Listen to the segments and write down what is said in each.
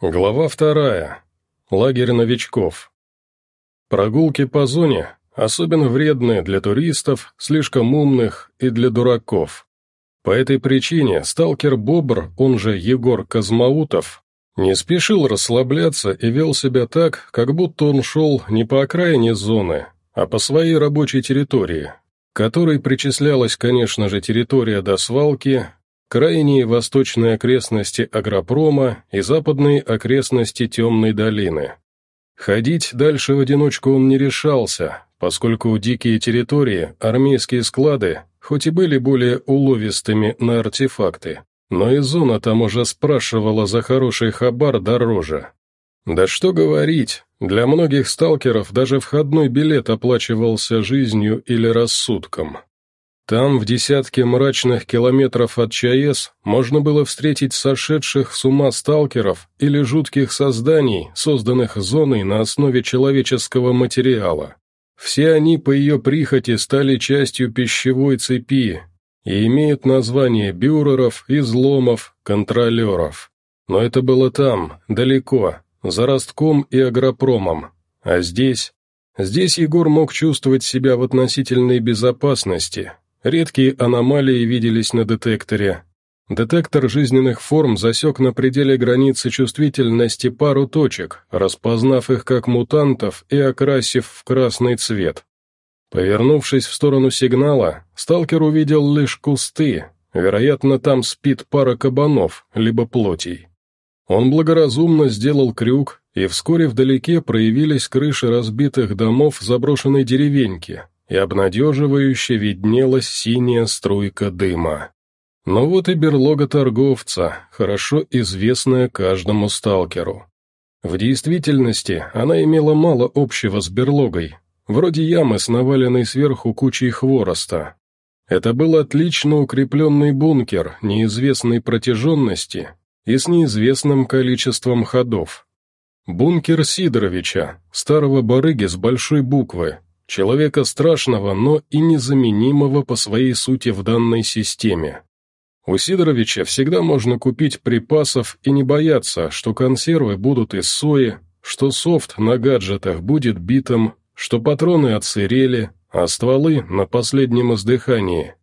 Глава вторая. Лагерь новичков. Прогулки по зоне особенно вредны для туристов, слишком умных и для дураков. По этой причине сталкер Бобр, он же Егор Казмаутов, не спешил расслабляться и вел себя так, как будто он шел не по окраине зоны, а по своей рабочей территории, которой причислялась, конечно же, территория до свалки, крайние восточные окрестности агропрома и западные окрестности Темной долины. Ходить дальше в одиночку он не решался, поскольку дикие территории, армейские склады, хоть и были более уловистыми на артефакты, но и зона там уже спрашивала за хороший хабар дороже. Да что говорить, для многих сталкеров даже входной билет оплачивался жизнью или рассудком. Там, в десятке мрачных километров от ЧАЭС, можно было встретить сошедших с ума сталкеров или жутких созданий, созданных зоной на основе человеческого материала. Все они по ее прихоти стали частью пищевой цепи и имеют название бюреров, изломов, контролеров. Но это было там, далеко, за ростком и агропромом. А здесь... Здесь Егор мог чувствовать себя в относительной безопасности, Редкие аномалии виделись на детекторе. Детектор жизненных форм засек на пределе границы чувствительности пару точек, распознав их как мутантов и окрасив в красный цвет. Повернувшись в сторону сигнала, сталкер увидел лишь кусты, вероятно, там спит пара кабанов, либо плотей. Он благоразумно сделал крюк, и вскоре вдалеке проявились крыши разбитых домов заброшенной деревеньки, и обнадеживающе виднелась синяя струйка дыма. Но вот и берлога торговца, хорошо известная каждому сталкеру. В действительности она имела мало общего с берлогой, вроде ямы с наваленной сверху кучей хвороста. Это был отлично укрепленный бункер неизвестной протяженности и с неизвестным количеством ходов. Бункер Сидоровича, старого барыги с большой буквы, Человека страшного, но и незаменимого по своей сути в данной системе. У Сидоровича всегда можно купить припасов и не бояться, что консервы будут из сои, что софт на гаджетах будет битым, что патроны отсырели, а стволы на последнем издыхании.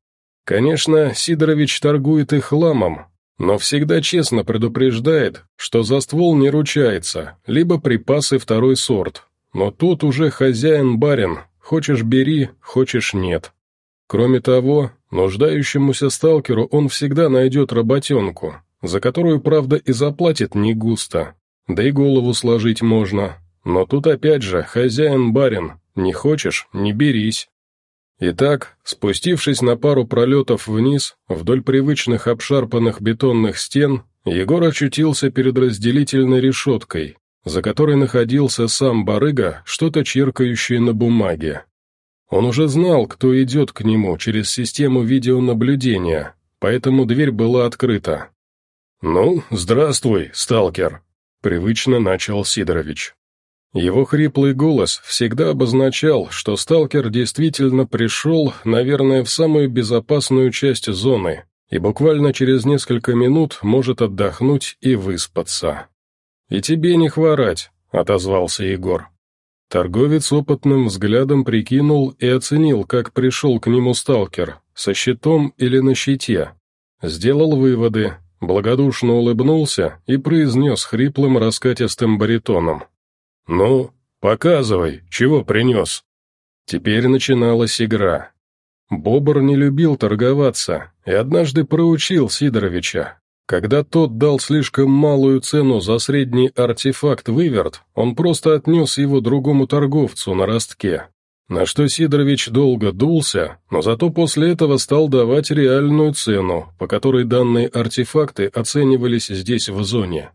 Конечно, Сидорович торгует их хламом, но всегда честно предупреждает, что за ствол не ручается, либо припасы второй сорт. Но тут уже хозяин-барин, Хочешь – бери, хочешь – нет. Кроме того, нуждающемуся сталкеру он всегда найдет работенку, за которую, правда, и заплатит не густо. Да и голову сложить можно. Но тут опять же хозяин-барин, не хочешь – не берись. Итак, спустившись на пару пролетов вниз, вдоль привычных обшарпанных бетонных стен, Егор очутился перед разделительной решеткой, за которой находился сам барыга, что-то чиркающее на бумаге. Он уже знал, кто идет к нему через систему видеонаблюдения, поэтому дверь была открыта. «Ну, здравствуй, сталкер», — привычно начал Сидорович. Его хриплый голос всегда обозначал, что сталкер действительно пришел, наверное, в самую безопасную часть зоны и буквально через несколько минут может отдохнуть и выспаться. «И тебе не хворать», — отозвался Егор. Торговец опытным взглядом прикинул и оценил, как пришел к нему сталкер, со щитом или на щите. Сделал выводы, благодушно улыбнулся и произнес хриплым раскатистым баритоном. «Ну, показывай, чего принес?» Теперь начиналась игра. Бобр не любил торговаться и однажды проучил Сидоровича, когда тот дал слишком малую цену за средний артефакт-выверт, он просто отнес его другому торговцу на ростке. На что Сидорович долго дулся, но зато после этого стал давать реальную цену, по которой данные артефакты оценивались здесь в зоне.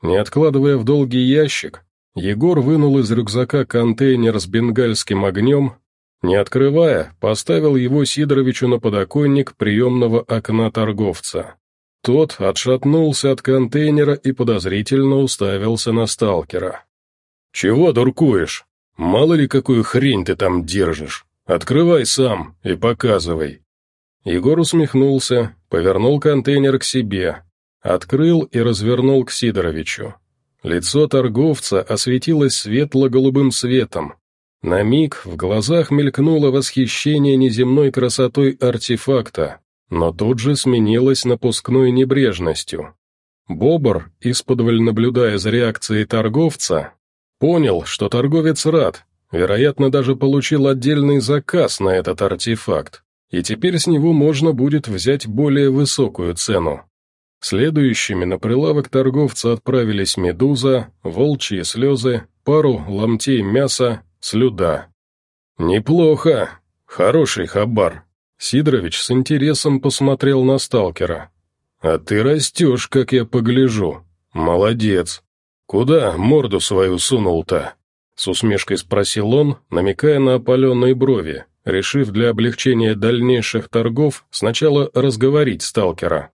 Не откладывая в долгий ящик, Егор вынул из рюкзака контейнер с бенгальским огнем, не открывая, поставил его Сидоровичу на подоконник приемного окна торговца. Тот отшатнулся от контейнера и подозрительно уставился на сталкера. «Чего дуркуешь? Мало ли какую хрень ты там держишь. Открывай сам и показывай». Егор усмехнулся, повернул контейнер к себе, открыл и развернул к Сидоровичу. лицо торговца осветилось светло-голубым светом. На миг в глазах мелькнуло восхищение неземной красотой артефакта, но тут же сменилось напускной небрежностью. Бобр, исподволь наблюдая за реакцией торговца, понял, что торговец рад, вероятно, даже получил отдельный заказ на этот артефакт, и теперь с него можно будет взять более высокую цену. Следующими на прилавок торговца отправились медуза, волчьи слезы, пару ломтей мяса, слюда. «Неплохо. Хороший хабар». Сидорович с интересом посмотрел на сталкера. «А ты растешь, как я погляжу. Молодец. Куда морду свою сунул-то?» С усмешкой спросил он, намекая на опаленные брови, решив для облегчения дальнейших торгов сначала разговорить сталкера.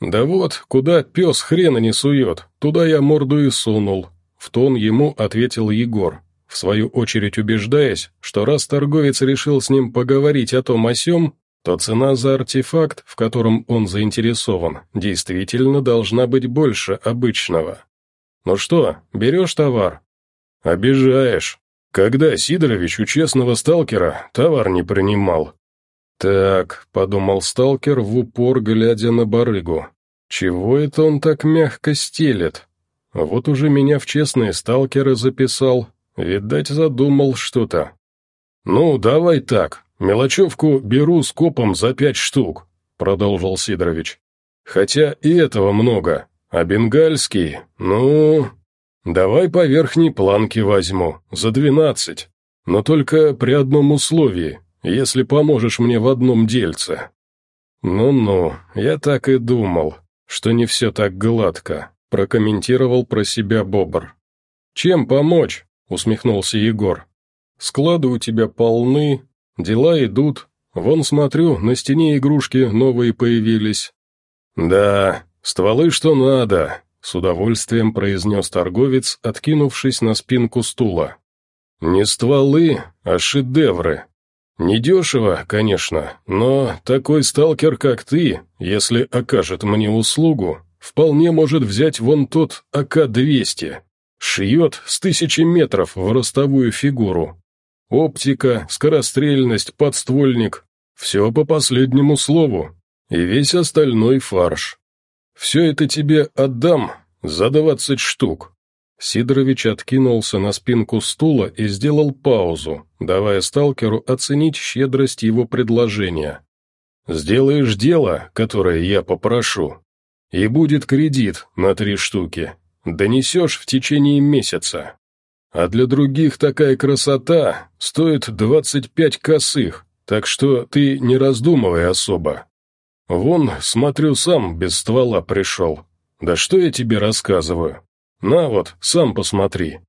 «Да вот, куда пес хрена не сует, туда я морду и сунул», — в тон ему ответил Егор, в свою очередь убеждаясь, что раз торговец решил с ним поговорить о том о сём, то цена за артефакт, в котором он заинтересован, действительно должна быть больше обычного. «Ну что, берешь товар?» «Обижаешь. Когда Сидорович у честного сталкера товар не принимал, «Так», — подумал сталкер в упор, глядя на барыгу. «Чего это он так мягко стелет? Вот уже меня в честные сталкеры записал. Видать, задумал что-то». «Ну, давай так. Мелочевку беру с копом за пять штук», — продолжил Сидорович. «Хотя и этого много. А бенгальский, ну...» «Давай по верхней планке возьму, за двенадцать. Но только при одном условии если поможешь мне в одном дельце». «Ну-ну, я так и думал, что не все так гладко», — прокомментировал про себя Бобр. «Чем помочь?» — усмехнулся Егор. «Склады у тебя полны, дела идут. Вон, смотрю, на стене игрушки новые появились». «Да, стволы что надо», — с удовольствием произнес торговец, откинувшись на спинку стула. «Не стволы, а шедевры. Недешево, конечно, но такой сталкер, как ты, если окажет мне услугу, вполне может взять вон тот АК-200. Шьет с тысячи метров в ростовую фигуру. Оптика, скорострельность, подствольник – все по последнему слову. И весь остальной фарш. Все это тебе отдам за двадцать штук. Сидорович откинулся на спинку стула и сделал паузу, давая сталкеру оценить щедрость его предложения. «Сделаешь дело, которое я попрошу, и будет кредит на три штуки. Донесешь в течение месяца. А для других такая красота стоит двадцать пять косых, так что ты не раздумывай особо. Вон, смотрю, сам без ствола пришел. Да что я тебе рассказываю?» «На вот, сам посмотри».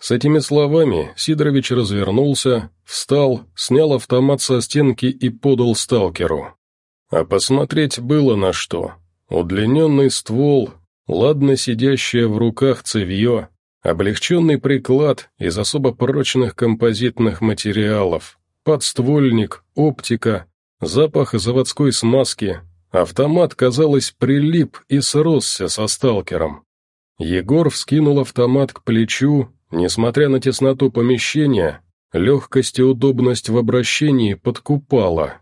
С этими словами Сидорович развернулся, встал, снял автомат со стенки и подал сталкеру. А посмотреть было на что. Удлиненный ствол, ладно сидящее в руках цевье, облегченный приклад из особо прочных композитных материалов, подствольник, оптика, запах заводской смазки. Автомат, казалось, прилип и сросся со сталкером. Егор вскинул автомат к плечу, несмотря на тесноту помещения, легкость и удобность в обращении подкупала.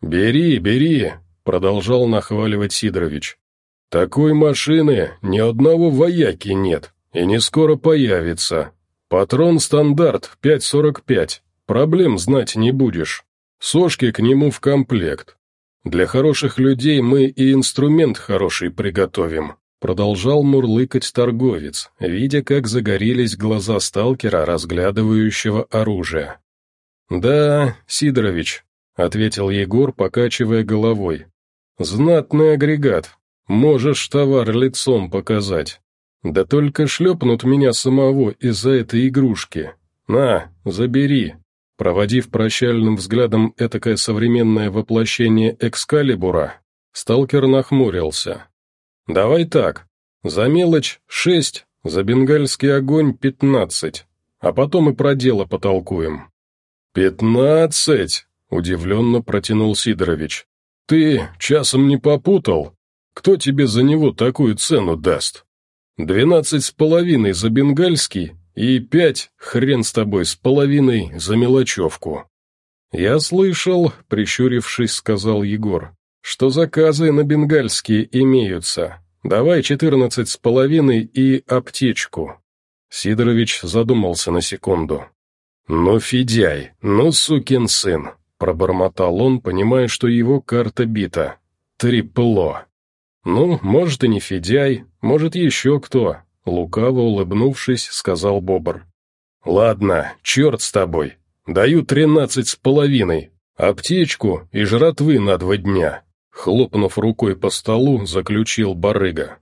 «Бери, бери», — продолжал нахваливать Сидорович. «Такой машины ни одного вояки нет, и не скоро появится. Патрон стандарт 5.45, проблем знать не будешь. Сошки к нему в комплект. Для хороших людей мы и инструмент хороший приготовим. Продолжал мурлыкать торговец, видя, как загорелись глаза сталкера, разглядывающего оружие. «Да, Сидорович», — ответил Егор, покачивая головой. «Знатный агрегат. Можешь товар лицом показать. Да только шлепнут меня самого из-за этой игрушки. На, забери». Проводив прощальным взглядом этакое современное воплощение Экскалибура, сталкер нахмурился. «Давай так. За мелочь шесть, за бенгальский огонь пятнадцать, а потом и про дело потолкуем». «Пятнадцать?» — удивленно протянул Сидорович. «Ты часом не попутал? Кто тебе за него такую цену даст?» Двенадцать с половиной за бенгальский и пять, хрен с тобой, с половиной за мелочевку». «Я слышал», — прищурившись, сказал Егор, «что заказы на бенгальские имеются. Давай четырнадцать с половиной и аптечку». Сидорович задумался на секунду. «Ну, Федяй, ну, сукин сын!» — пробормотал он, понимая, что его карта бита. «Трипло!» «Ну, может, и не Федяй, может, еще кто», — лукаво улыбнувшись, сказал Бобр. «Ладно, черт с тобой. Даю тринадцать с половиной. Аптечку и жратвы на два дня», — хлопнув рукой по столу, заключил барыга.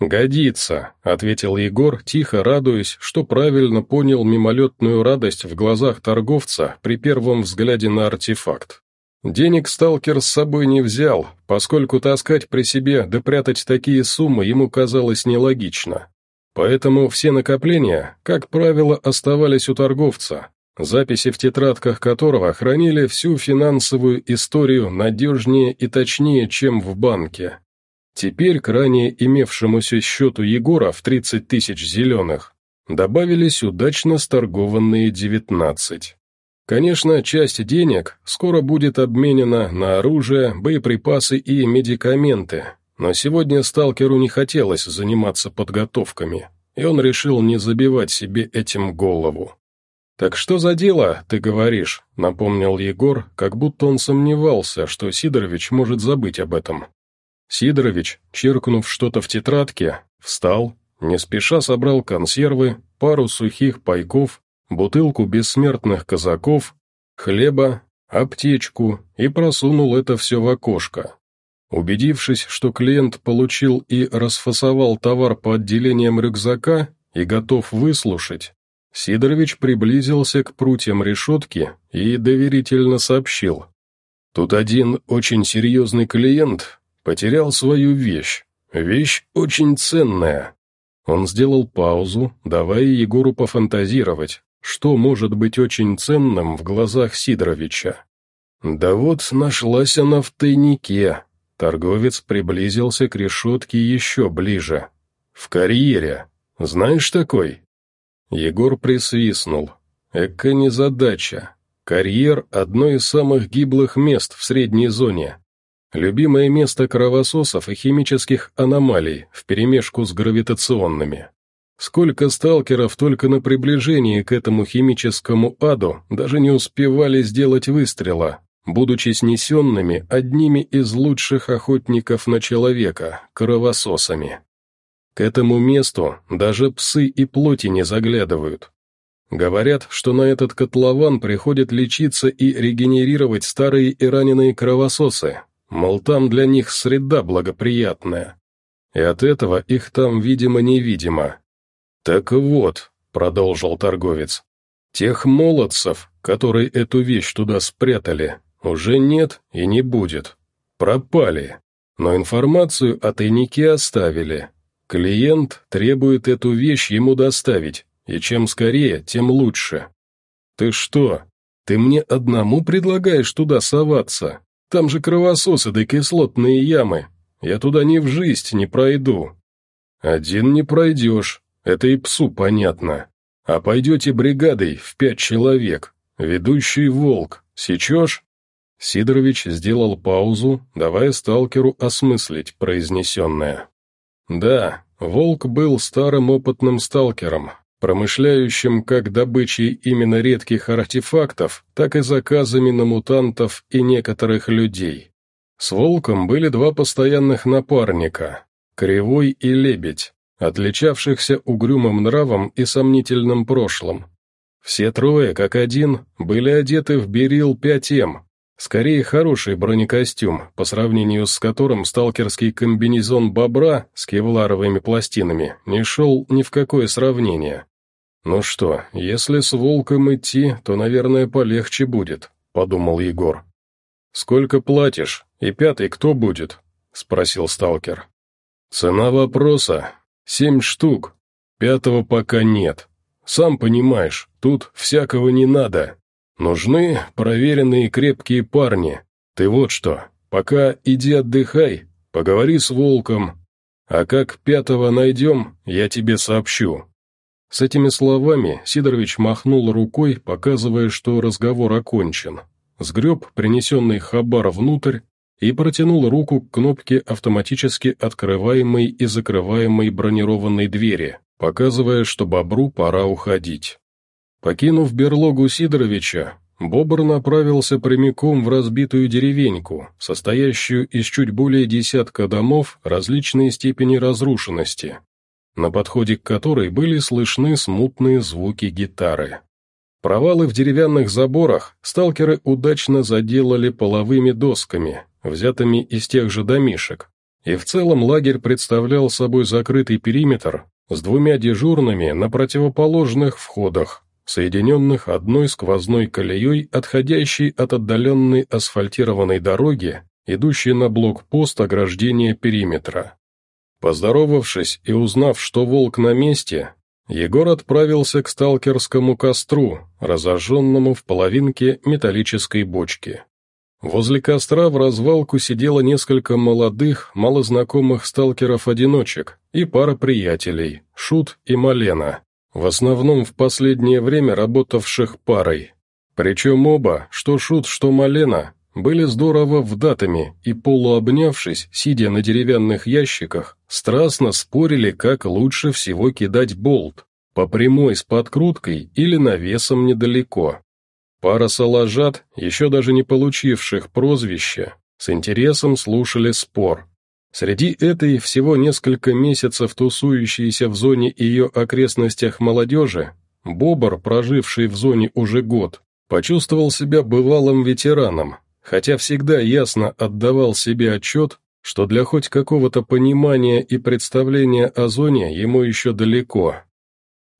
«Годится», — ответил Егор, тихо радуясь, что правильно понял мимолетную радость в глазах торговца при первом взгляде на артефакт. Денег сталкер с собой не взял, поскольку таскать при себе да прятать такие суммы ему казалось нелогично. Поэтому все накопления, как правило, оставались у торговца, записи в тетрадках которого хранили всю финансовую историю надежнее и точнее, чем в банке. Теперь к ранее имевшемуся счету Егора в 30 тысяч зеленых добавились удачно сторгованные 19. Конечно, часть денег скоро будет обменена на оружие, боеприпасы и медикаменты, но сегодня сталкеру не хотелось заниматься подготовками, и он решил не забивать себе этим голову. «Так что за дело, ты говоришь?» — напомнил Егор, как будто он сомневался, что Сидорович может забыть об этом. Сидорович, чиркнув что-то в тетрадке, встал, не спеша собрал консервы, пару сухих пайков бутылку бессмертных казаков, хлеба, аптечку и просунул это все в окошко. Убедившись, что клиент получил и расфасовал товар по отделениям рюкзака и готов выслушать, Сидорович приблизился к прутьям решетки и доверительно сообщил. «Тут один очень серьезный клиент потерял свою вещь. Вещь очень ценная». Он сделал паузу, давая Егору пофантазировать, что может быть очень ценным в глазах Сидоровича? Да вот нашлась она в тайнике. Торговец приблизился к решетке еще ближе. В карьере. Знаешь такой? Егор присвистнул. Эка незадача. Карьер – одно из самых гиблых мест в средней зоне. Любимое место кровососов и химических аномалий вперемешку с гравитационными. Сколько сталкеров только на приближении к этому химическому аду даже не успевали сделать выстрела, будучи снесенными одними из лучших охотников на человека, кровососами. К этому месту даже псы и плоти не заглядывают. Говорят, что на этот котлован приходят лечиться и регенерировать старые и раненые кровососы, мол, там для них среда благоприятная. И от этого их там видимо-невидимо, «Так вот», — продолжил торговец, — «тех молодцев, которые эту вещь туда спрятали, уже нет и не будет. Пропали. Но информацию о тайнике оставили. Клиент требует эту вещь ему доставить, и чем скорее, тем лучше. Ты что, ты мне одному предлагаешь туда соваться? Там же кровососы да кислотные ямы. Я туда ни в жизнь не пройду. Один не пройдешь, это и псу понятно. А пойдете бригадой в пять человек. Ведущий волк. Сечешь?» Сидорович сделал паузу, давая сталкеру осмыслить произнесенное. «Да, волк был старым опытным сталкером, промышляющим как добычей именно редких артефактов, так и заказами на мутантов и некоторых людей. С волком были два постоянных напарника — Кривой и Лебедь, отличавшихся угрюмым нравом и сомнительным прошлым. Все трое, как один, были одеты в берил 5М, скорее хороший бронекостюм, по сравнению с которым сталкерский комбинезон бобра с кевларовыми пластинами не шел ни в какое сравнение. «Ну что, если с волком идти, то, наверное, полегче будет», — подумал Егор. «Сколько платишь? И пятый кто будет?» — спросил сталкер. «Цена вопроса Семь штук. Пятого пока нет. Сам понимаешь, тут всякого не надо. Нужны проверенные крепкие парни. Ты вот что, пока иди отдыхай, поговори с волком. А как пятого найдем, я тебе сообщу». С этими словами Сидорович махнул рукой, показывая, что разговор окончен. Сгреб принесенный хабар внутрь и протянул руку к кнопке автоматически открываемой и закрываемой бронированной двери, показывая, что бобру пора уходить. Покинув берлогу Сидоровича, Бобр направился прямиком в разбитую деревеньку, состоящую из чуть более десятка домов различной степени разрушенности, на подходе к которой были слышны смутные звуки гитары. Провалы в деревянных заборах сталкеры удачно заделали половыми досками, взятыми из тех же домишек, и в целом лагерь представлял собой закрытый периметр с двумя дежурными на противоположных входах, соединенных одной сквозной колеей, отходящей от отдаленной асфальтированной дороги, идущей на блокпост ограждения периметра. Поздоровавшись и узнав, что волк на месте, Егор отправился к сталкерскому костру, разожженному в половинке металлической бочки. Возле костра в развалку сидело несколько молодых, малознакомых сталкеров-одиночек и пара приятелей, Шут и Малена, в основном в последнее время работавших парой. Причем оба, что Шут, что Малена, были здорово вдатыми и, полуобнявшись, сидя на деревянных ящиках, страстно спорили, как лучше всего кидать болт, по прямой с подкруткой или навесом недалеко. Пара салажат, еще даже не получивших прозвища, с интересом слушали спор, Среди этой всего несколько месяцев тусующейся в зоне и ее окрестностях молодежи, Бобр, проживший в зоне уже год, почувствовал себя бывалым ветераном, хотя всегда ясно отдавал себе отчет, что для хоть какого-то понимания и представления о зоне ему еще далеко.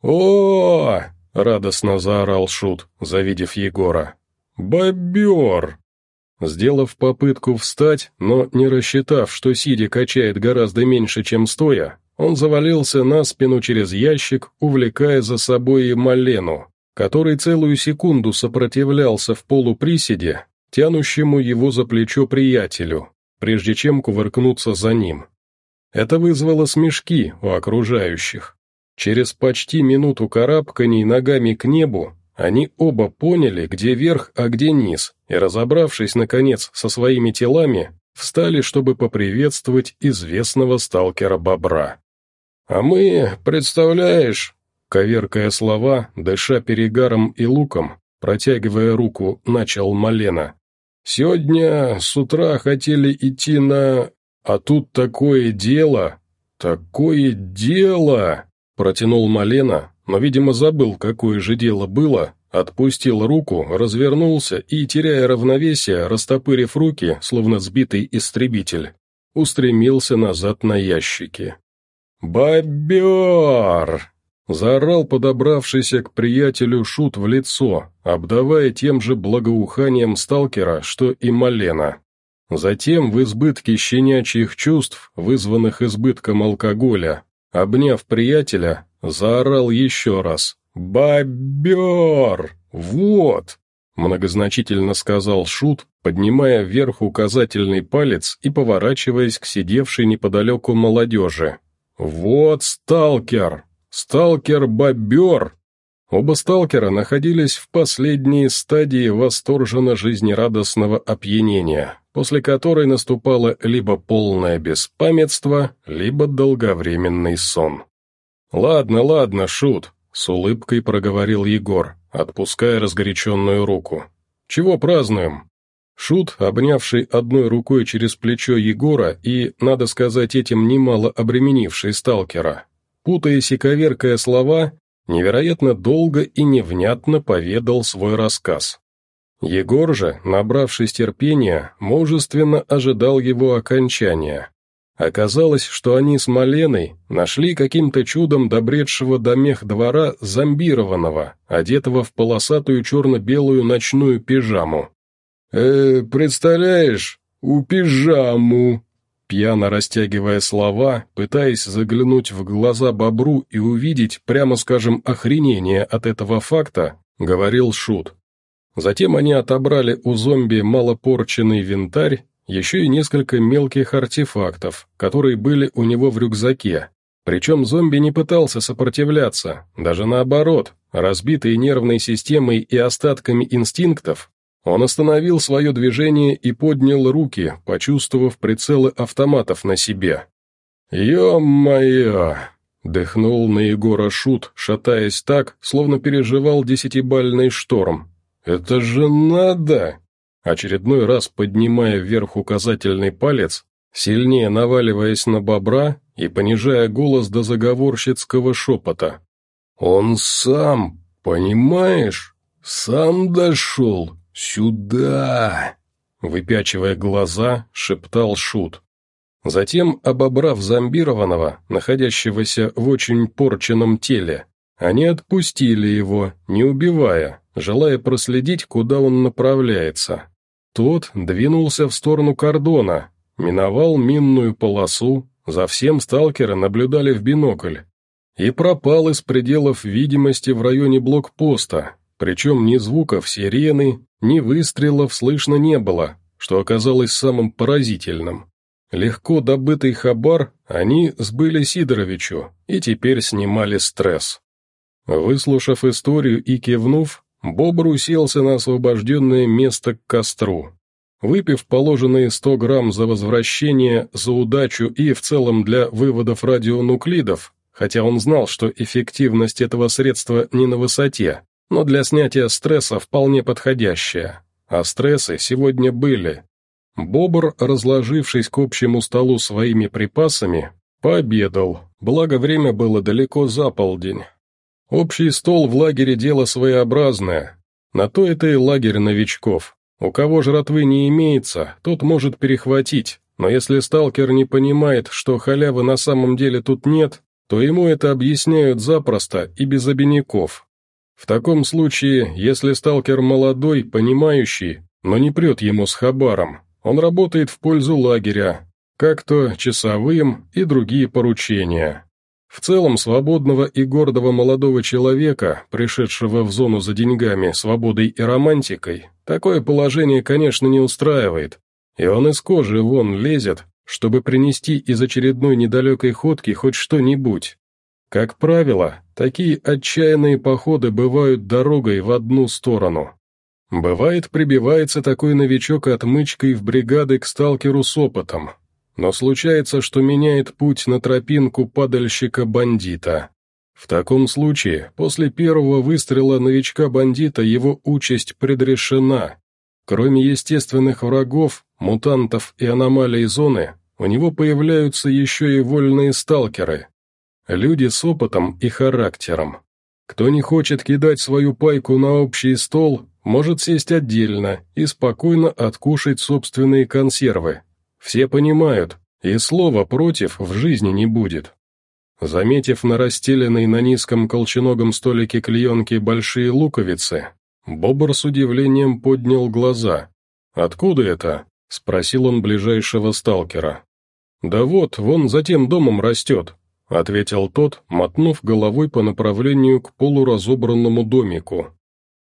о, радостно заорал Шут, завидев Егора. «Бобер!» Сделав попытку встать, но не рассчитав, что сидя качает гораздо меньше, чем стоя, он завалился на спину через ящик, увлекая за собой и Малену, который целую секунду сопротивлялся в полуприседе, тянущему его за плечо приятелю, прежде чем кувыркнуться за ним. Это вызвало смешки у окружающих. Через почти минуту карабканий ногами к небу они оба поняли, где верх, а где низ, и, разобравшись, наконец, со своими телами, встали, чтобы поприветствовать известного сталкера-бобра. «А мы, представляешь...» Коверкая слова, дыша перегаром и луком, протягивая руку, начал Малена. «Сегодня с утра хотели идти на... А тут такое дело... Такое дело!» Протянул Малена, но, видимо, забыл, какое же дело было, отпустил руку, развернулся и, теряя равновесие, растопырив руки, словно сбитый истребитель, устремился назад на ящики. «Бобер!» — заорал подобравшийся к приятелю Шут в лицо, обдавая тем же благоуханием сталкера, что и Малена. Затем, в избытке щенячьих чувств, вызванных избытком алкоголя, обняв приятеля, Заорал еще раз. «Бобер! Вот!» Многозначительно сказал Шут, поднимая вверх указательный палец и поворачиваясь к сидевшей неподалеку молодежи. «Вот сталкер! Сталкер-бобер!» Оба сталкера находились в последней стадии восторженно жизнерадостного опьянения, после которой наступало либо полное беспамятство, либо долговременный сон. «Ладно, ладно, шут», — с улыбкой проговорил Егор, отпуская разгоряченную руку. «Чего празднуем?» Шут, обнявший одной рукой через плечо Егора и, надо сказать, этим немало обременивший сталкера, путаясь и коверкая слова, невероятно долго и невнятно поведал свой рассказ. Егор же, набравшись терпения, мужественно ожидал его окончания. Оказалось, что они с Маленой нашли каким-то чудом добредшего до мех двора зомбированного, одетого в полосатую черно-белую ночную пижаму. «Э, представляешь, у пижаму!» Пьяно растягивая слова, пытаясь заглянуть в глаза бобру и увидеть, прямо скажем, охренение от этого факта, говорил Шут. Затем они отобрали у зомби малопорченный винтарь еще и несколько мелких артефактов, которые были у него в рюкзаке. Причем зомби не пытался сопротивляться, даже наоборот, разбитый нервной системой и остатками инстинктов, он остановил свое движение и поднял руки, почувствовав прицелы автоматов на себе. «Ё-моё!» — дыхнул на Егора Шут, шатаясь так, словно переживал десятибальный шторм. «Это же надо!» Очередной раз поднимая вверх указательный палец, сильнее наваливаясь на бобра и понижая голос до заговорщицкого шепота. «Он сам, понимаешь? Сам дошел. Сюда!» Выпячивая глаза, шептал Шут. Затем, обобрав зомбированного, находящегося в очень порченном теле, они отпустили его, не убивая, желая проследить, куда он направляется. Тот двинулся в сторону кордона, миновал минную полосу, за всем сталкеры наблюдали в бинокль, и пропал из пределов видимости в районе блокпоста, причем ни звуков сирены, ни выстрелов слышно не было, что оказалось самым поразительным. Легко добытый хабар они сбыли Сидоровичу и теперь снимали стресс. Выслушав историю и кивнув, Бобр уселся на освобожденное место к костру. Выпив положенные 100 грамм за возвращение, за удачу и в целом для выводов радионуклидов, хотя он знал, что эффективность этого средства не на высоте, но для снятия стресса вполне подходящая. А стрессы сегодня были. Бобр, разложившись к общему столу своими припасами, пообедал, благо время было далеко за полдень. Общий стол в лагере дело своеобразное. На то это и лагерь новичков. У кого жратвы не имеется, тот может перехватить, но если сталкер не понимает, что халявы на самом деле тут нет, то ему это объясняют запросто и без обиняков. В таком случае, если сталкер молодой, понимающий, но не прет ему с хабаром, он работает в пользу лагеря, как-то часовым и другие поручения. В целом, свободного и гордого молодого человека, пришедшего в зону за деньгами, свободой и романтикой, такое положение, конечно, не устраивает, и он из кожи вон лезет, чтобы принести из очередной недалекой ходки хоть что-нибудь. Как правило, такие отчаянные походы бывают дорогой в одну сторону. Бывает, прибивается такой новичок отмычкой в бригады к сталкеру с опытом, но случается, что меняет путь на тропинку падальщика-бандита. В таком случае, после первого выстрела новичка-бандита его участь предрешена. Кроме естественных врагов, мутантов и аномалий зоны, у него появляются еще и вольные сталкеры. Люди с опытом и характером. Кто не хочет кидать свою пайку на общий стол, может сесть отдельно и спокойно откушать собственные консервы, все понимают, и слова «против» в жизни не будет. Заметив на расстеленной на низком колченогом столике клеенки большие луковицы, Бобр с удивлением поднял глаза. «Откуда это?» — спросил он ближайшего сталкера. «Да вот, вон за тем домом растет», — ответил тот, мотнув головой по направлению к полуразобранному домику.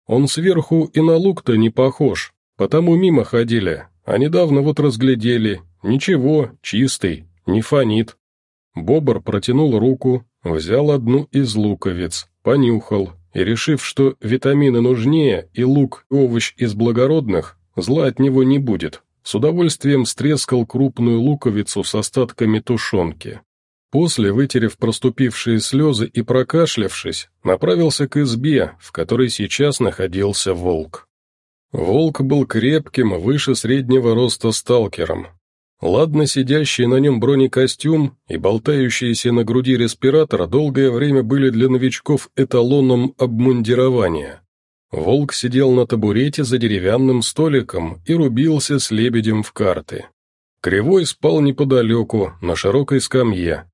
«Он сверху и на лук-то не похож, потому мимо ходили, а недавно вот разглядели, «Ничего, чистый, не фонит». Бобр протянул руку, взял одну из луковиц, понюхал, и, решив, что витамины нужнее и лук – овощ из благородных, зла от него не будет, с удовольствием стрескал крупную луковицу с остатками тушенки. После, вытерев проступившие слезы и прокашлявшись, направился к избе, в которой сейчас находился волк. Волк был крепким, выше среднего роста сталкером, Ладно сидящий на нем бронекостюм и болтающиеся на груди респиратор долгое время были для новичков эталоном обмундирования. Волк сидел на табурете за деревянным столиком и рубился с лебедем в карты. Кривой спал неподалеку, на широкой скамье.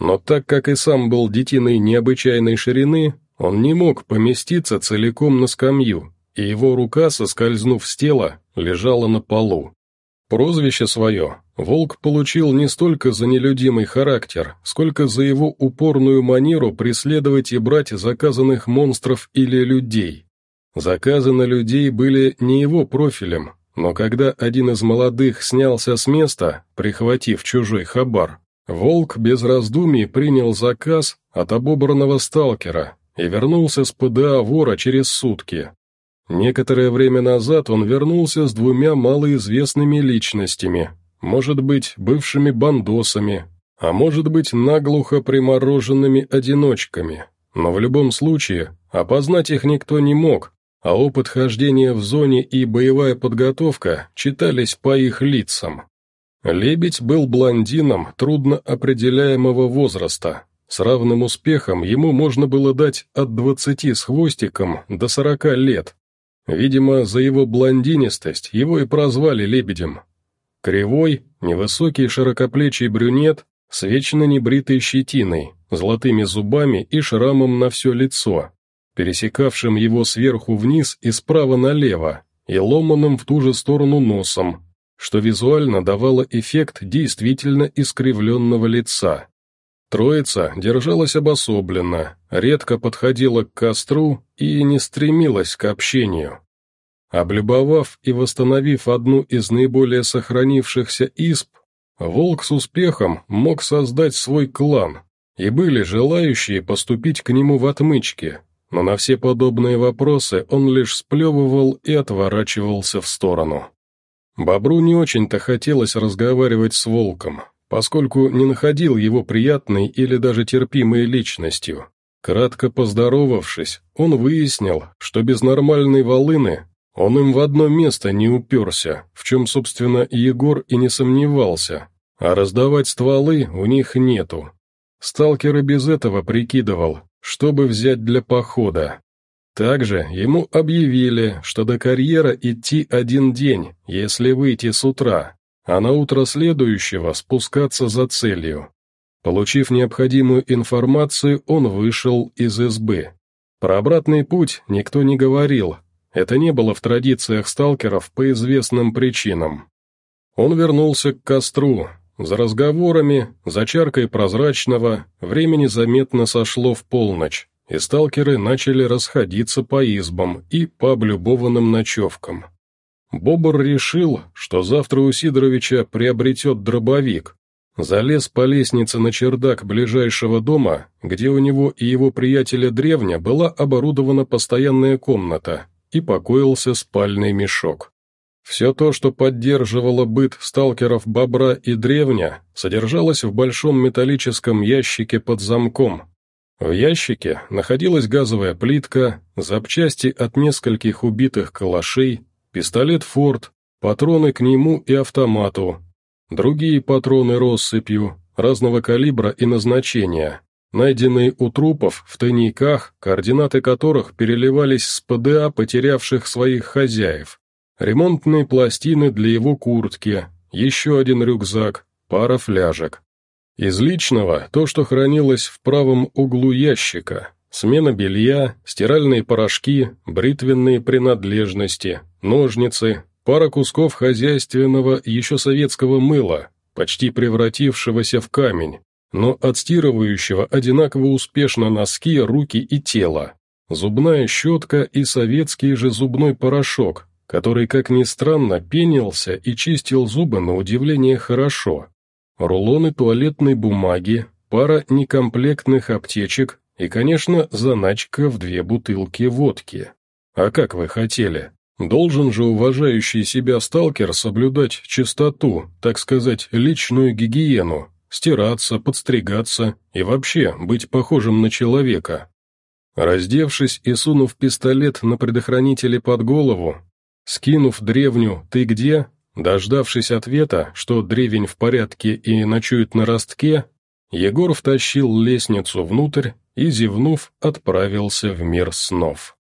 Но так как и сам был детиной необычайной ширины, он не мог поместиться целиком на скамью, и его рука, соскользнув с тела, лежала на полу. Прозвище свое Волк получил не столько за нелюдимый характер, сколько за его упорную манеру преследовать и брать заказанных монстров или людей. Заказы на людей были не его профилем, но когда один из молодых снялся с места, прихватив чужой хабар, Волк без раздумий принял заказ от обобранного сталкера и вернулся с ПДА вора через сутки. Некоторое время назад он вернулся с двумя малоизвестными личностями, может быть, бывшими бандосами, а может быть, наглухо примороженными одиночками, но в любом случае опознать их никто не мог, а опыт хождения в зоне и боевая подготовка читались по их лицам. Лебедь был блондином трудно определяемого возраста. С равным успехом ему можно было дать от двадцати с хвостиком до сорока лет. Видимо, за его блондинистость его и прозвали лебедем. Кривой, невысокий широкоплечий брюнет с вечно небритой щетиной, золотыми зубами и шрамом на все лицо, пересекавшим его сверху вниз и справа налево, и ломаным в ту же сторону носом, что визуально давало эффект действительно искривленного лица. Троица держалась обособленно, редко подходила к костру и не стремилась к общению. Облюбовав и восстановив одну из наиболее сохранившихся исп, Волк с успехом мог создать свой клан, и были желающие поступить к нему в отмычке, но на все подобные вопросы он лишь сплевывал и отворачивался в сторону. Бобру не очень-то хотелось разговаривать с волком, поскольку не находил его приятной или даже терпимой личностью. Кратко поздоровавшись, он выяснил, что без нормальной волыны он им в одно место не уперся, в чем, собственно, Егор и не сомневался, а раздавать стволы у них нету. Сталкер и без этого прикидывал, чтобы взять для похода. Также ему объявили, что до карьера идти один день, если выйти с утра, а на утро следующего спускаться за целью. Получив необходимую информацию, он вышел из избы. Про обратный путь никто не говорил, это не было в традициях сталкеров по известным причинам. Он вернулся к костру. За разговорами, за чаркой прозрачного, времени заметно сошло в полночь и сталкеры начали расходиться по избам и по облюбованным ночевкам. Бобр решил, что завтра у Сидоровича приобретет дробовик, залез по лестнице на чердак ближайшего дома, где у него и его приятеля древня была оборудована постоянная комната, и покоился спальный мешок. Все то, что поддерживало быт сталкеров Бобра и Древня, содержалось в большом металлическом ящике под замком, в ящике находилась газовая плитка, запчасти от нескольких убитых калашей, пистолет «Форд», патроны к нему и автомату, другие патроны россыпью, разного калибра и назначения, найденные у трупов в тайниках, координаты которых переливались с ПДА потерявших своих хозяев, ремонтные пластины для его куртки, еще один рюкзак, пара фляжек. Из личного то, что хранилось в правом углу ящика. Смена белья, стиральные порошки, бритвенные принадлежности, ножницы, пара кусков хозяйственного еще советского мыла, почти превратившегося в камень, но отстирывающего одинаково успешно носки, руки и тело, зубная щетка и советский же зубной порошок, который, как ни странно, пенился и чистил зубы на удивление хорошо. Рулоны туалетной бумаги, пара некомплектных аптечек и, конечно, заначка в две бутылки водки. А как вы хотели? Должен же уважающий себя сталкер соблюдать чистоту, так сказать, личную гигиену, стираться, подстригаться и вообще быть похожим на человека. Раздевшись и сунув пистолет на предохранителе под голову, скинув древнюю «ты где?», Дождавшись ответа, что древень в порядке и ночует на ростке, Егор втащил лестницу внутрь и, зевнув, отправился в мир снов.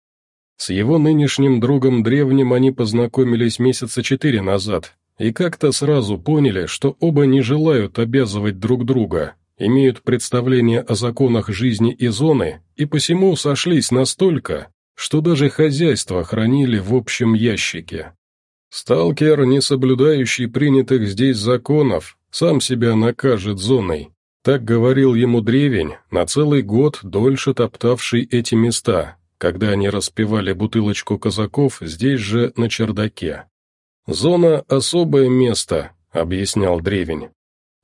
С его нынешним другом древним они познакомились месяца четыре назад и как-то сразу поняли, что оба не желают обязывать друг друга, имеют представление о законах жизни и зоны, и посему сошлись настолько, что даже хозяйство хранили в общем ящике. Сталкер, не соблюдающий принятых здесь законов, сам себя накажет зоной. Так говорил ему древень, на целый год дольше топтавший эти места, когда они распивали бутылочку казаков здесь же на чердаке. «Зона — особое место», — объяснял Древень.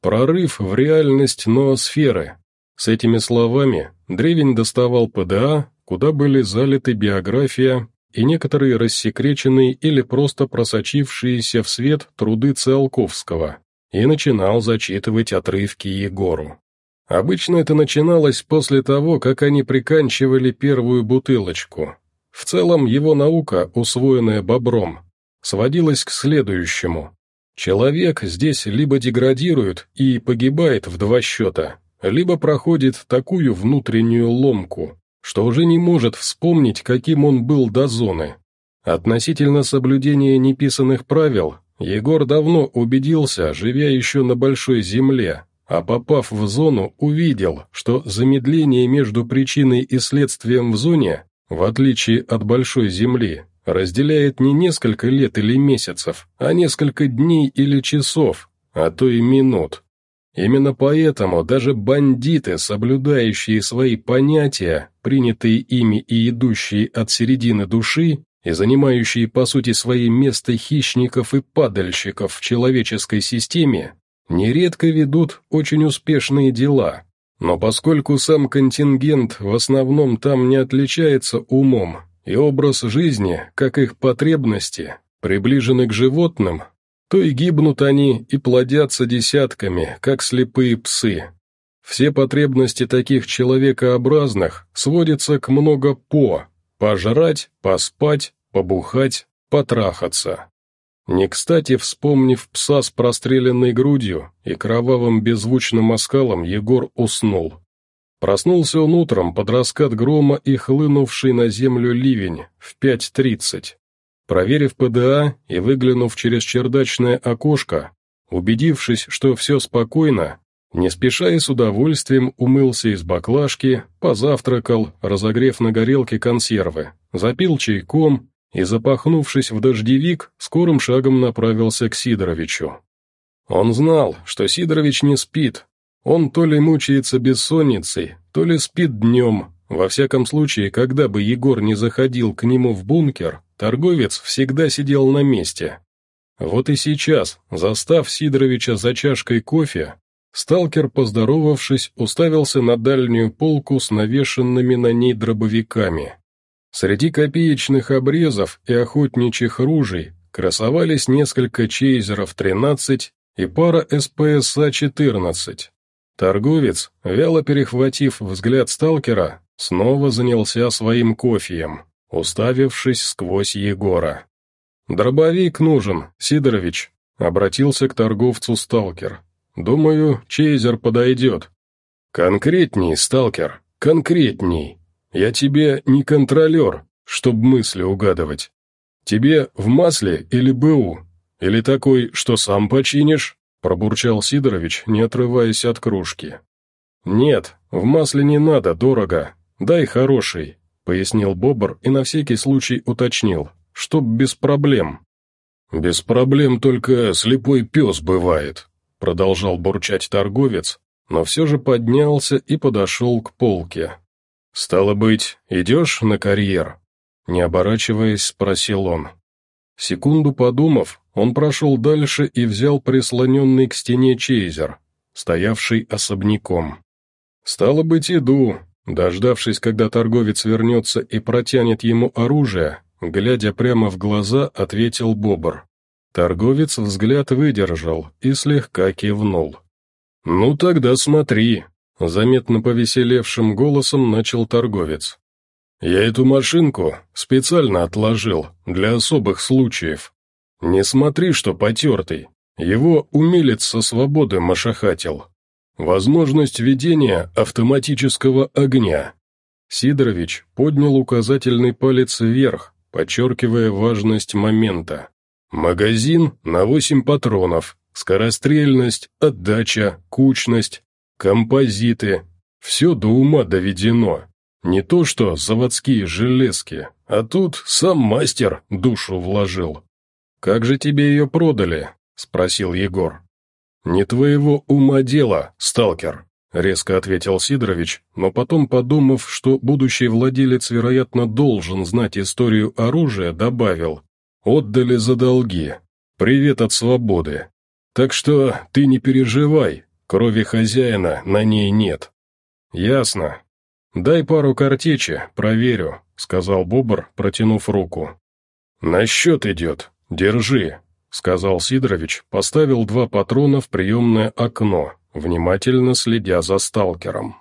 «Прорыв в реальность ноосферы». С этими словами Древень доставал ПДА, куда были залиты биография и некоторые рассекреченные или просто просочившиеся в свет труды Циолковского, и начинал зачитывать отрывки Егору. Обычно это начиналось после того, как они приканчивали первую бутылочку. В целом его наука, усвоенная Бобром, сводилась к следующему. Человек здесь либо деградирует и погибает в два счета, либо проходит такую внутреннюю ломку, что уже не может вспомнить, каким он был до зоны. Относительно соблюдения неписанных правил, Егор давно убедился, живя еще на Большой Земле, а попав в зону, увидел, что замедление между причиной и следствием в зоне, в отличие от Большой Земли, разделяет не несколько лет или месяцев, а несколько дней или часов, а то и минут. Именно поэтому даже бандиты, соблюдающие свои понятия, принятые ими и идущие от середины души, и занимающие по сути свои место хищников и падальщиков в человеческой системе, нередко ведут очень успешные дела. Но поскольку сам контингент в основном там не отличается умом, и образ жизни, как их потребности, приближены к животным, то и гибнут они и плодятся десятками, как слепые псы. Все потребности таких человекообразных сводятся к много «по» – пожрать, поспать, побухать, потрахаться. Не кстати, вспомнив пса с простреленной грудью и кровавым беззвучным оскалом, Егор уснул. Проснулся он утром под раскат грома и хлынувший на землю ливень в 5.30. Проверив ПДА и выглянув через чердачное окошко, убедившись, что все спокойно, не спеша и с удовольствием умылся из баклажки, позавтракал, разогрев на горелке консервы, запил чайком и, запахнувшись в дождевик, скорым шагом направился к Сидоровичу. Он знал, что Сидорович не спит. Он то ли мучается бессонницей, то ли спит днем. Во всяком случае, когда бы Егор не заходил к нему в бункер, торговец всегда сидел на месте. Вот и сейчас, застав Сидоровича за чашкой кофе, сталкер, поздоровавшись, уставился на дальнюю полку с навешенными на ней дробовиками. Среди копеечных обрезов и охотничьих ружей красовались несколько чейзеров-13 и пара СПСА-14. Торговец, вяло перехватив взгляд сталкера, снова занялся своим кофеем, уставившись сквозь Егора. «Дробовик нужен, Сидорович», — обратился к торговцу сталкер. «Думаю, чейзер подойдет». «Конкретней, сталкер, конкретней», я тебе не контролер, чтоб мысли угадывать. Тебе в масле или БУ? Или такой, что сам починишь?» Пробурчал Сидорович, не отрываясь от кружки. «Нет, в масле не надо, дорого. Дай хороший», — пояснил Бобр и на всякий случай уточнил, чтоб без проблем. «Без проблем только слепой пес бывает», — продолжал бурчать торговец, но все же поднялся и подошел к полке. «Стало быть, идешь на карьер?» Не оборачиваясь, спросил он. Секунду подумав, он прошел дальше и взял прислоненный к стене чейзер, стоявший особняком. «Стало быть, иду», дождавшись, когда торговец вернется и протянет ему оружие, глядя прямо в глаза, ответил Бобр. Торговец взгляд выдержал и слегка кивнул. «Ну тогда смотри», Заметно повеселевшим голосом начал торговец. «Я эту машинку специально отложил для особых случаев. Не смотри, что потертый. Его умелец со свободы машахатил. Возможность ведения автоматического огня». Сидорович поднял указательный палец вверх, подчеркивая важность момента. «Магазин на восемь патронов, скорострельность, отдача, кучность, композиты. Все до ума доведено. Не то что заводские железки, а тут сам мастер душу вложил. «Как же тебе ее продали?» — спросил Егор. «Не твоего ума дело, сталкер», — резко ответил Сидорович, но потом, подумав, что будущий владелец, вероятно, должен знать историю оружия, добавил «Отдали за долги. Привет от свободы. Так что ты не переживай, крови хозяина на ней нет». «Ясно. Дай пару картечи, проверю», — сказал Бобр, протянув руку. «На счет идет. Держи», — сказал Сидорович, поставил два патрона в приемное окно, внимательно следя за сталкером.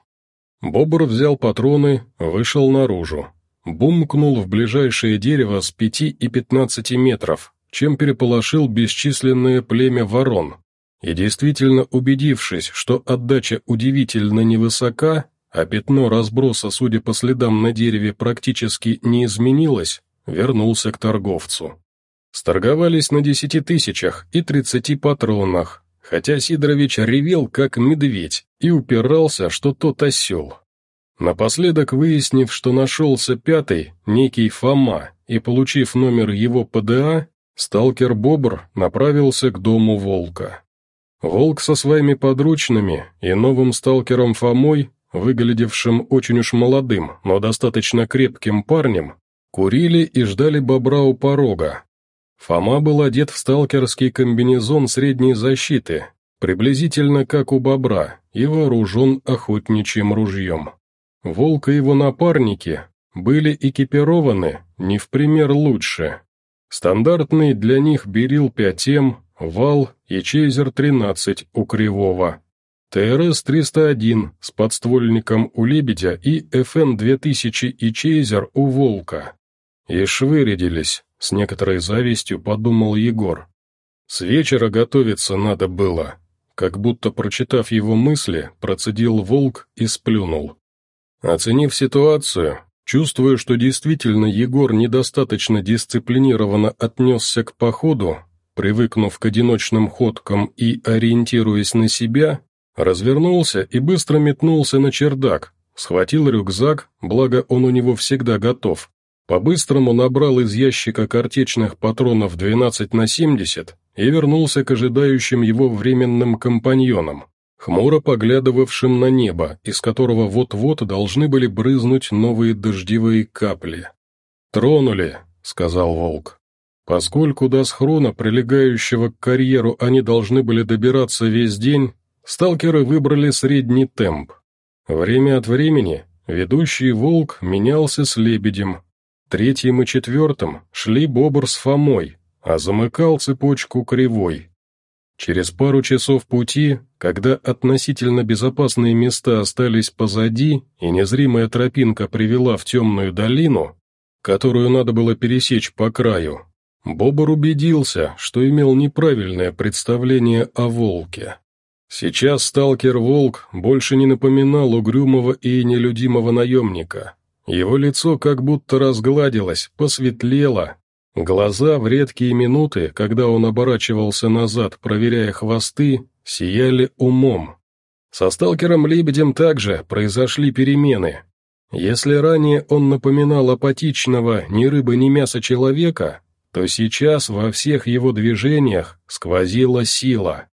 Бобр взял патроны, вышел наружу. Бумкнул в ближайшее дерево с пяти и пятнадцати метров, чем переполошил бесчисленное племя ворон. И действительно убедившись, что отдача удивительно невысока, а пятно разброса, судя по следам на дереве, практически не изменилось, вернулся к торговцу. Сторговались на десяти тысячах и тридцати патронах, хотя Сидорович ревел, как медведь, и упирался, что тот осел. Напоследок выяснив, что нашелся пятый, некий Фома, и получив номер его ПДА, сталкер Бобр направился к дому Волка. Волк со своими подручными и новым сталкером Фомой, выглядевшим очень уж молодым, но достаточно крепким парнем, курили и ждали бобра у порога, Фома был одет в сталкерский комбинезон средней защиты, приблизительно как у бобра, и вооружен охотничьим ружьем. Волк и его напарники были экипированы не в пример лучше. Стандартный для них берил 5М, вал и чейзер-13 у Кривого. ТРС-301 с подствольником у Лебедя и ФН-2000 и чейзер у Волка. И швы рядились, с некоторой завистью подумал Егор. С вечера готовиться надо было. Как будто, прочитав его мысли, процедил волк и сплюнул. Оценив ситуацию, чувствуя, что действительно Егор недостаточно дисциплинированно отнесся к походу, привыкнув к одиночным ходкам и ориентируясь на себя, развернулся и быстро метнулся на чердак, схватил рюкзак, благо он у него всегда готов, по-быстрому набрал из ящика картечных патронов 12 на 70 и вернулся к ожидающим его временным компаньонам, хмуро поглядывавшим на небо, из которого вот-вот должны были брызнуть новые дождевые капли. «Тронули», — сказал Волк. Поскольку до схрона, прилегающего к карьеру, они должны были добираться весь день, сталкеры выбрали средний темп. Время от времени ведущий волк менялся с лебедем, Третьим и четвертым шли Бобр с Фомой, а замыкал цепочку Кривой. Через пару часов пути, когда относительно безопасные места остались позади и незримая тропинка привела в темную долину, которую надо было пересечь по краю, Бобр убедился, что имел неправильное представление о волке. Сейчас сталкер-волк больше не напоминал угрюмого и нелюдимого наемника, его лицо как будто разгладилось, посветлело. Глаза в редкие минуты, когда он оборачивался назад, проверяя хвосты, сияли умом. Со сталкером-лебедем также произошли перемены. Если ранее он напоминал апатичного ни рыбы, ни мяса человека, то сейчас во всех его движениях сквозила сила.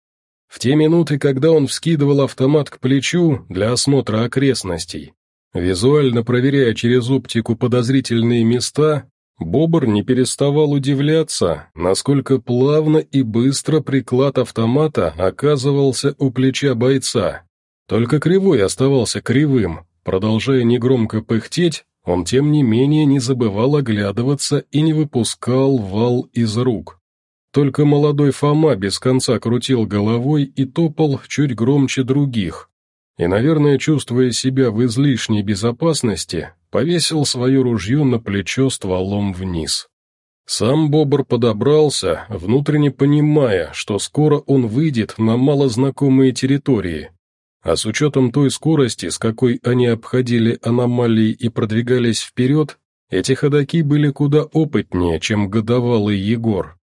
В те минуты, когда он вскидывал автомат к плечу для осмотра окрестностей, Визуально проверяя через оптику подозрительные места, Бобр не переставал удивляться, насколько плавно и быстро приклад автомата оказывался у плеча бойца. Только кривой оставался кривым, продолжая негромко пыхтеть, он тем не менее не забывал оглядываться и не выпускал вал из рук. Только молодой Фома без конца крутил головой и топал чуть громче других, и, наверное, чувствуя себя в излишней безопасности, повесил свое ружье на плечо стволом вниз. Сам Бобр подобрался, внутренне понимая, что скоро он выйдет на малознакомые территории. А с учетом той скорости, с какой они обходили аномалии и продвигались вперед, эти ходаки были куда опытнее, чем годовалый Егор.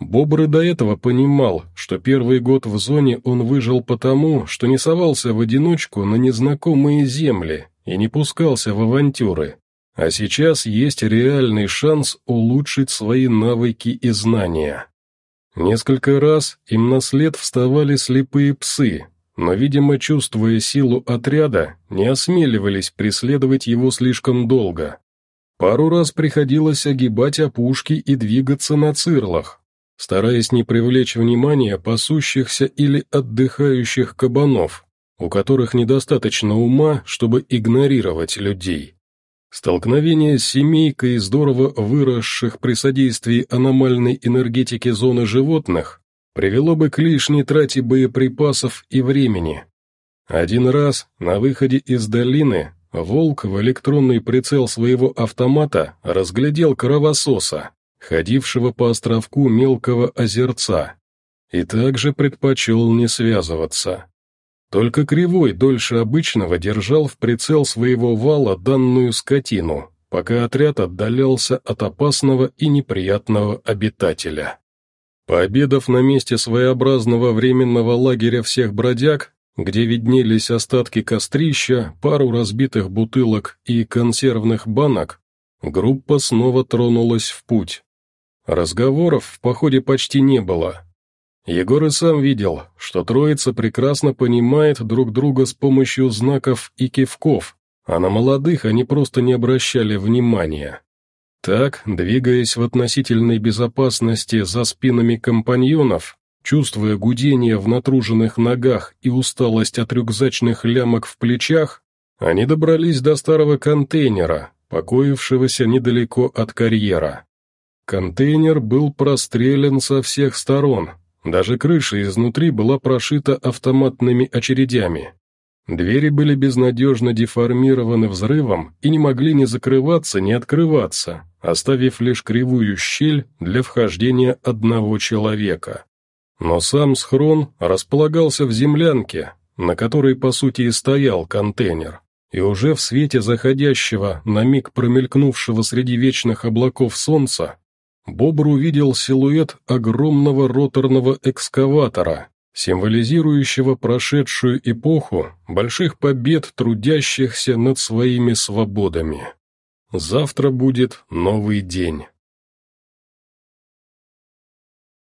Бобр и до этого понимал, что первый год в зоне он выжил потому, что не совался в одиночку на незнакомые земли и не пускался в авантюры. А сейчас есть реальный шанс улучшить свои навыки и знания. Несколько раз им на след вставали слепые псы, но, видимо, чувствуя силу отряда, не осмеливались преследовать его слишком долго. Пару раз приходилось огибать опушки и двигаться на цирлах, стараясь не привлечь внимания пасущихся или отдыхающих кабанов, у которых недостаточно ума, чтобы игнорировать людей. Столкновение с семейкой здорово выросших при содействии аномальной энергетики зоны животных привело бы к лишней трате боеприпасов и времени. Один раз, на выходе из долины, волк в электронный прицел своего автомата разглядел кровососа, ходившего по островку мелкого озерца, и также предпочел не связываться. Только Кривой дольше обычного держал в прицел своего вала данную скотину, пока отряд отдалялся от опасного и неприятного обитателя. Пообедав на месте своеобразного временного лагеря всех бродяг, где виднелись остатки кострища, пару разбитых бутылок и консервных банок, группа снова тронулась в путь. Разговоров в походе почти не было, Егор и сам видел, что троица прекрасно понимает друг друга с помощью знаков и кивков, а на молодых они просто не обращали внимания. Так, двигаясь в относительной безопасности за спинами компаньонов, чувствуя гудение в натруженных ногах и усталость от рюкзачных лямок в плечах, они добрались до старого контейнера, покоившегося недалеко от карьера. Контейнер был прострелен со всех сторон, даже крыша изнутри была прошита автоматными очередями. Двери были безнадежно деформированы взрывом и не могли ни закрываться, ни открываться, оставив лишь кривую щель для вхождения одного человека. Но сам схрон располагался в землянке, на которой по сути и стоял контейнер, и уже в свете заходящего, на миг промелькнувшего среди вечных облаков солнца, Бобр увидел силуэт огромного роторного экскаватора, символизирующего прошедшую эпоху больших побед трудящихся над своими свободами. Завтра будет новый день.